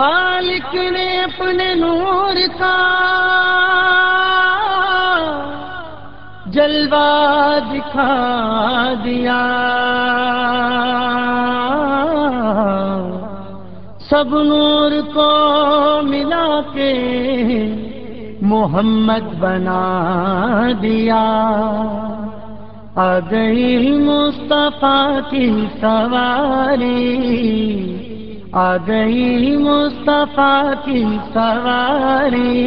خالق نے اپنے نور کا جلوہ دکھا دیا۔ سب نور کو ملا کے محمد بنا دیا۔ آ گئی مصطفیٰ کی سواری آ گئی مصطفیٰ کی سواری،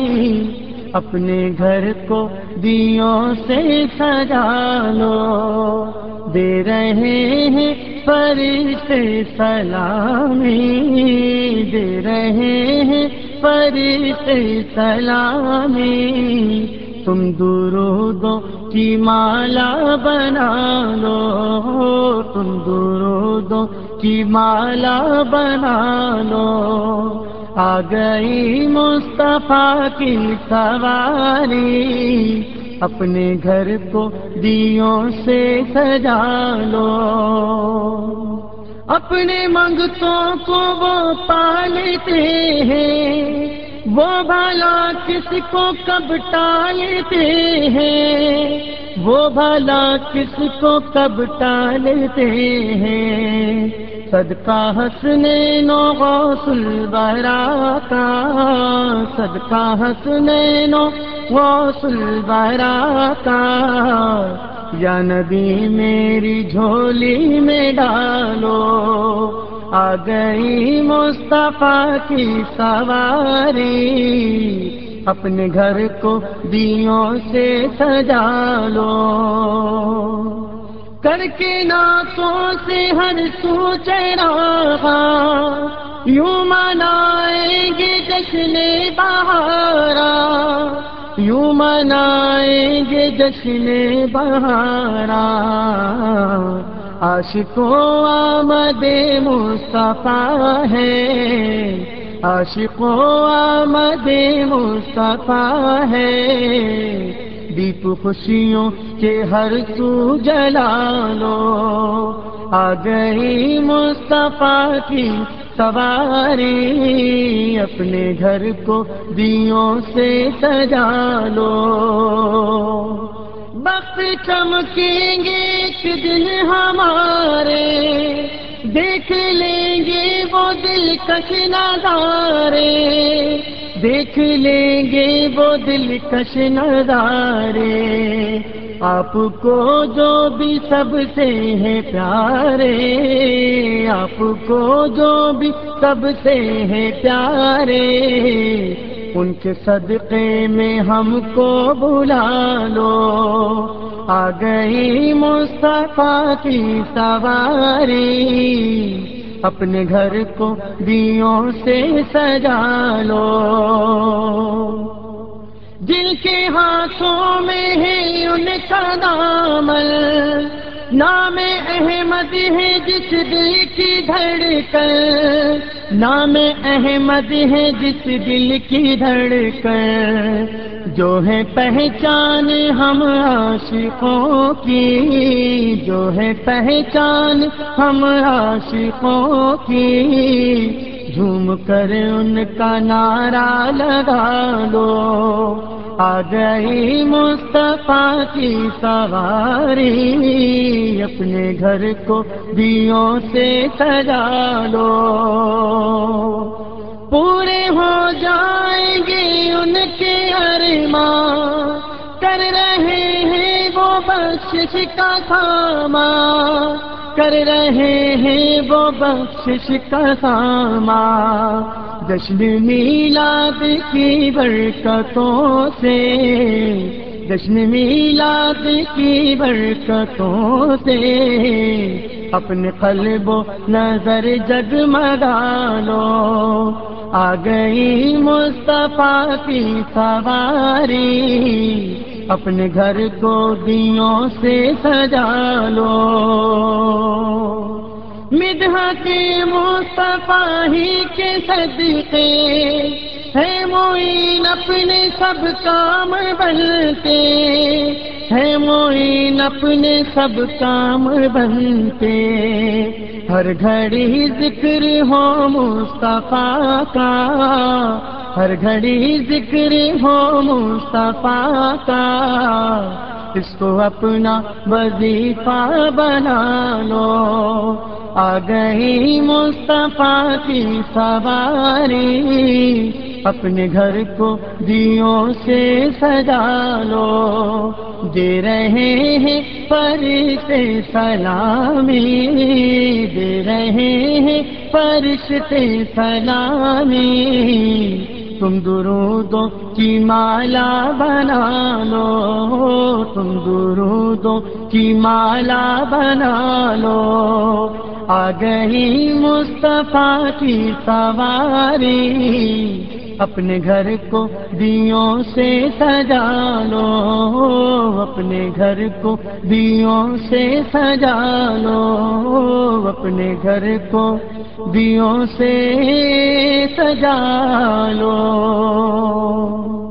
اپنے گھر کو دیوں سے سجا لو۔ دے رہے ہیں فرشتے سلامی، دے رہے ہیں فرشتے سلامی۔ تم درودوں کی مالا بنا لو، تم درودوں کی مالا بنا لو۔ آ گئی مصطفیٰ کی سواری، اپنے گھر کو دیوں سے سجا لو۔ اپنے منگتوں کو وہ پالتے ہیں وہ بھلا کس کو کب ٹالتے ہیں؟ وہ بھلا کس کو کب ٹالتے ہیں؟ صدقہ ہنسنے نو غوث برا کا، صدقہ ہنسنے نو غوث برا کا۔ یا نبی میری جھولی میں ڈالو آ گئی مصطفیٰ کی سواری، اپنے گھر کو دیوں سے سجا لو۔ کر کے ناتوں سے ہر سو چراغا یوں منائیں گے جشن بہارا۔ یوں منائیں گے جشن بہارا۔ عاشقوں آمد مصطفیٰ ہے۔ عاشقوں آمد مصطفیٰ ہے۔ دیپ خوشیوں کے ہر سو جلا لو آ گئی مصطفیٰ کی سواری۔ اپنے گھر کو دیوں سے سجا لو۔ بخت چمکیں گے ایک دن ہمارے۔ دیکھ لیں گے وہ دل کش نظارے۔ دیکھ لیں گے وہ دل کش نظارے۔ آپ کو جو بھی سب سے ہے پیارے۔ آپ کو جو بھی سب سے ہے پیارے۔ ان کے صدقے میں ہم کو بلا لو۔ آ گئی مصطفیٰ کی سواری۔ اپنے گھر کو دیوں سے سجا لو۔ جن کے ہاتھوں میں ہے ان کا دامل نام احمد ہے جس دل کی دھڑکن۔ نام احمد ہے جس دل کی دھڑکن۔ جو ہے پہچان ہم عاشقوں کی۔ جو ہے پہچان ہم عاشقوں کی۔ جھوم کر ان کا نعرہ لگا لو۔ آ گئی مصطفیٰ کی سواری اپنے گھر کو دیوں سے سجا لو۔ پورے ہو جائیں گے ان کے ارمان، کر رہے ہیں وہ بخشش کا ساما کر رہے ہیں وہ بخشش کا ساما جشن میلاد کی برکتوں سے۔ جشن میلاد کی برکتوں سے۔ اپنے قلب و نظر جگمگا لو۔ آ گئی مصطفیٰ کی سواری۔ اپنے گھر کو دیوں سے سجا لو۔ مدحتی مصطفیٰ ہی کے صدقے ہے معین اپنے سب کام بنتے۔ ہے معین اپنے سب کام بنتے۔ ہر گھڑی ذکر ہو مصطفیٰ کا۔ ہر گھڑی ذکر ہو مصطفیٰ کا۔ اس کو اپنا وظیفہ بنا لو۔ آ گئی مصطفیٰ کی سواری۔ اپنے گھر کو دیوں سے سجا لو۔ دے رہے ہیں پر سے سلامی۔ دے رہے ہیں فرش سے سلامی۔ تم درودوں کی مالا بنا لو، تم درودوں کی مالا بنا لو۔ آ گئی مصطفیٰ کی سواری اپنے گھر کو دیوں سے سجا لو، اپنے گھر کو دیوں سے سجا لو، اپنے گھر کو دیوں سے سجا لو۔